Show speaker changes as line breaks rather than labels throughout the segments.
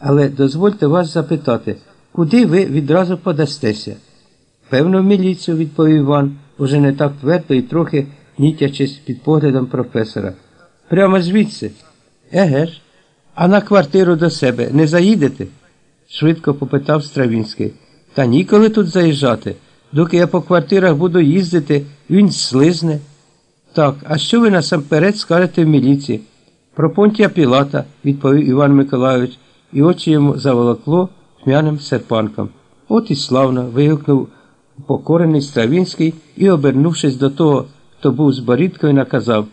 Але дозвольте вас запитати, куди ви відразу подастеся? Певно, в міліцію, відповів Іван, уже не так твердо і трохи нітячись під поглядом професора. Прямо звідси. Еге ж. А на квартиру до себе не заїдете? швидко попитав Стравінський. Та ніколи тут заїжджати. Доки я по квартирах буду їздити, він слизне. Так, а що ви насамперед скажете в міліції? Про понтія Пілата, відповів Іван Миколайович, і очі йому заволокло тьмяним серпанком. От і славно. вигукнув покорений Стравінський і, обернувшись до того, хто був з борідкою, наказав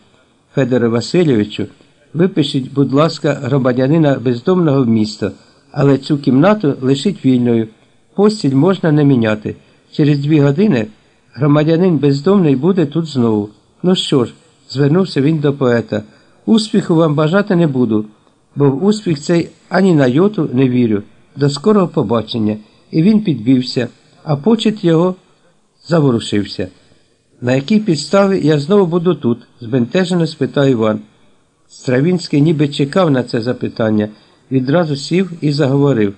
Федоре Васильовичу, випишіть, будь ласка, громадянина бездомного в місто, але цю кімнату лишіть вільною. Постіль можна не міняти. Через дві години громадянин бездомний буде тут знову. Ну що ж, звернувся він до поета. Успіху вам бажати не буду, бо в успіх цей ані на йоту не вірю. До скорого побачення. І він підвівся, а почет його заворушився. На якій підставі я знову буду тут? збентежено спитав Іван. Стравінський ніби чекав на це запитання, відразу сів і заговорив.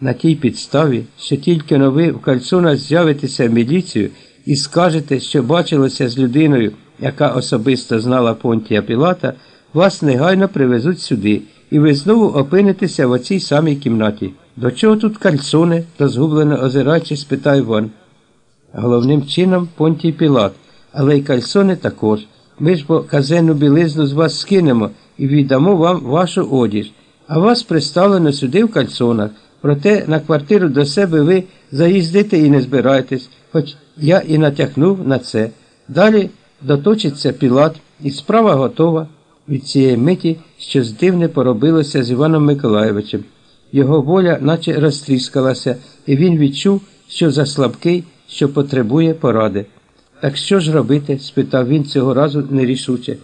На тій підставі, що тільки но ви в кальцонах з'явитеся в міліцію і скажете, що бачилося з людиною, яка особисто знала Понтія Пілата, вас негайно привезуть сюди, і ви знову опинитеся в оцій самій кімнаті. До чого тут кальцони? розгублено озираючись, спитав Іван. Головним чином Понтій Пілат, але й кальсони також. Ми ж бо казенну білизну з вас скинемо і віддамо вам вашу одіж, а вас приставлено сюди в кальсонах. Проте на квартиру до себе ви заїздите і не збираєтесь, хоч я і натякнув на це. Далі доточиться Пілат, і справа готова від цієї миті щось дивне поробилося з Іваном Миколаєвичем. Його воля наче розтріскалася, і він відчув, що заслабкий, що потребує поради. Так що ж робити? спитав він цього разу нерішуче.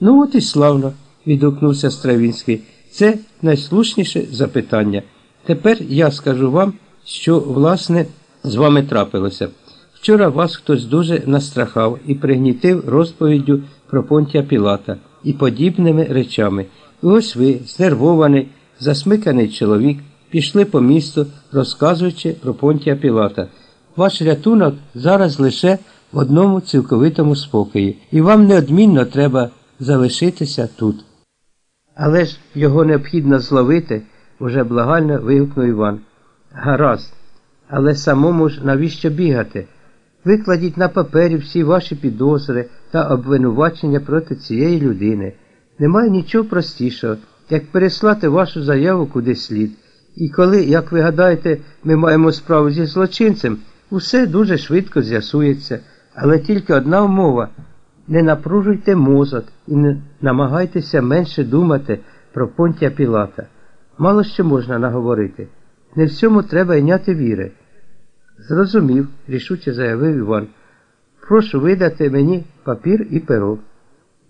Ну, от і славно, відгукнувся Стравінський. Це найслушніше запитання. Тепер я скажу вам, що, власне, з вами трапилося. Вчора вас хтось дуже настрахав і пригнітив розповіддю про Понтія Пілата і подібними речами. І ось ви, знервований, засмиканий чоловік, пішли по місту, розказуючи про Понтія Пілата. Ваш рятунок зараз лише в одному цілковитому спокої, і вам неодмінно треба залишитися тут. Але ж його необхідно зловити, уже благально вигукнув Іван. Гаразд, але самому ж навіщо бігати? Викладіть на папері всі ваші підозри та обвинувачення проти цієї людини. Немає нічого простішого, як переслати вашу заяву куди слід. І коли, як ви гадаєте, ми маємо справу зі злочинцем, усе дуже швидко з'ясується. Але тільки одна умова не напружуйте мозок і не намагайтеся менше думати про понтія Пілата. Мало що можна наговорити. Не всьому треба йняти віри. Зрозумів, рішуче заявив Іван. Прошу видати мені папір і перо.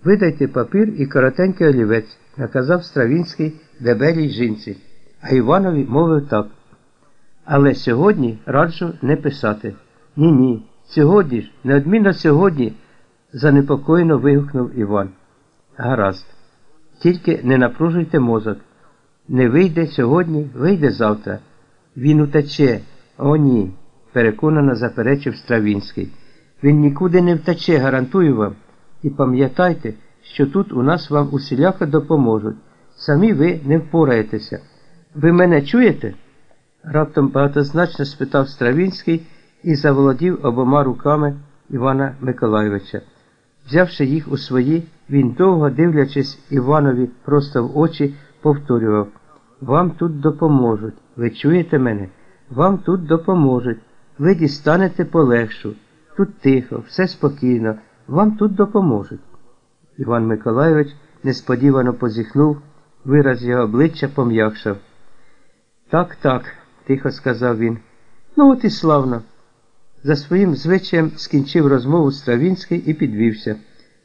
Видайте папір і коротенький олівець, наказав Стравінський дебелій жінці, а Іванові мовив так. Але сьогодні раджу не писати. Ні, ні. Сьогодні ж, неодмінно сьогодні, занепокоєно вигукнув Іван. Гаразд. Тільки не напружуйте мозок. Не вийде сьогодні, вийде завтра. Він утече. О, ні, переконано заперечив Стравінський. Він нікуди не втече, гарантую вам. І пам'ятайте, що тут у нас вам усіляко допоможуть. Самі ви не впораєтеся. Ви мене чуєте? раптом багатозначно спитав Стравінський і заволодів обома руками Івана Миколайовича. Взявши їх у свої, він довго, дивлячись Іванові просто в очі, повторював Вам тут допоможуть. Ви чуєте мене? Вам тут допоможуть. Ви дістанете полегшу. Тут тихо, все спокійно, вам тут допоможуть. Іван Миколайович несподівано позіхнув, вираз його обличчя пом'якшав. Так, так, тихо сказав він. Ну, от і славно. За своїм звичаєм скінчив розмову Стравінський і підвівся.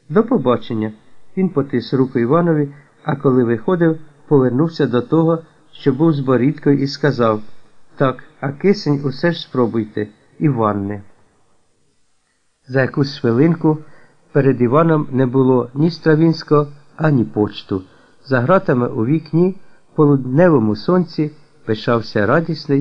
До побачення. Він потис руку Іванові, а коли виходив, повернувся до того, що був з борідкою, і сказав Так, а кисень усе ж спробуйте, Іванне. За якусь хвилинку перед Іваном не було ні Стравінського, ані почту. За гратами у вікні, полудневому сонці, пишався радісний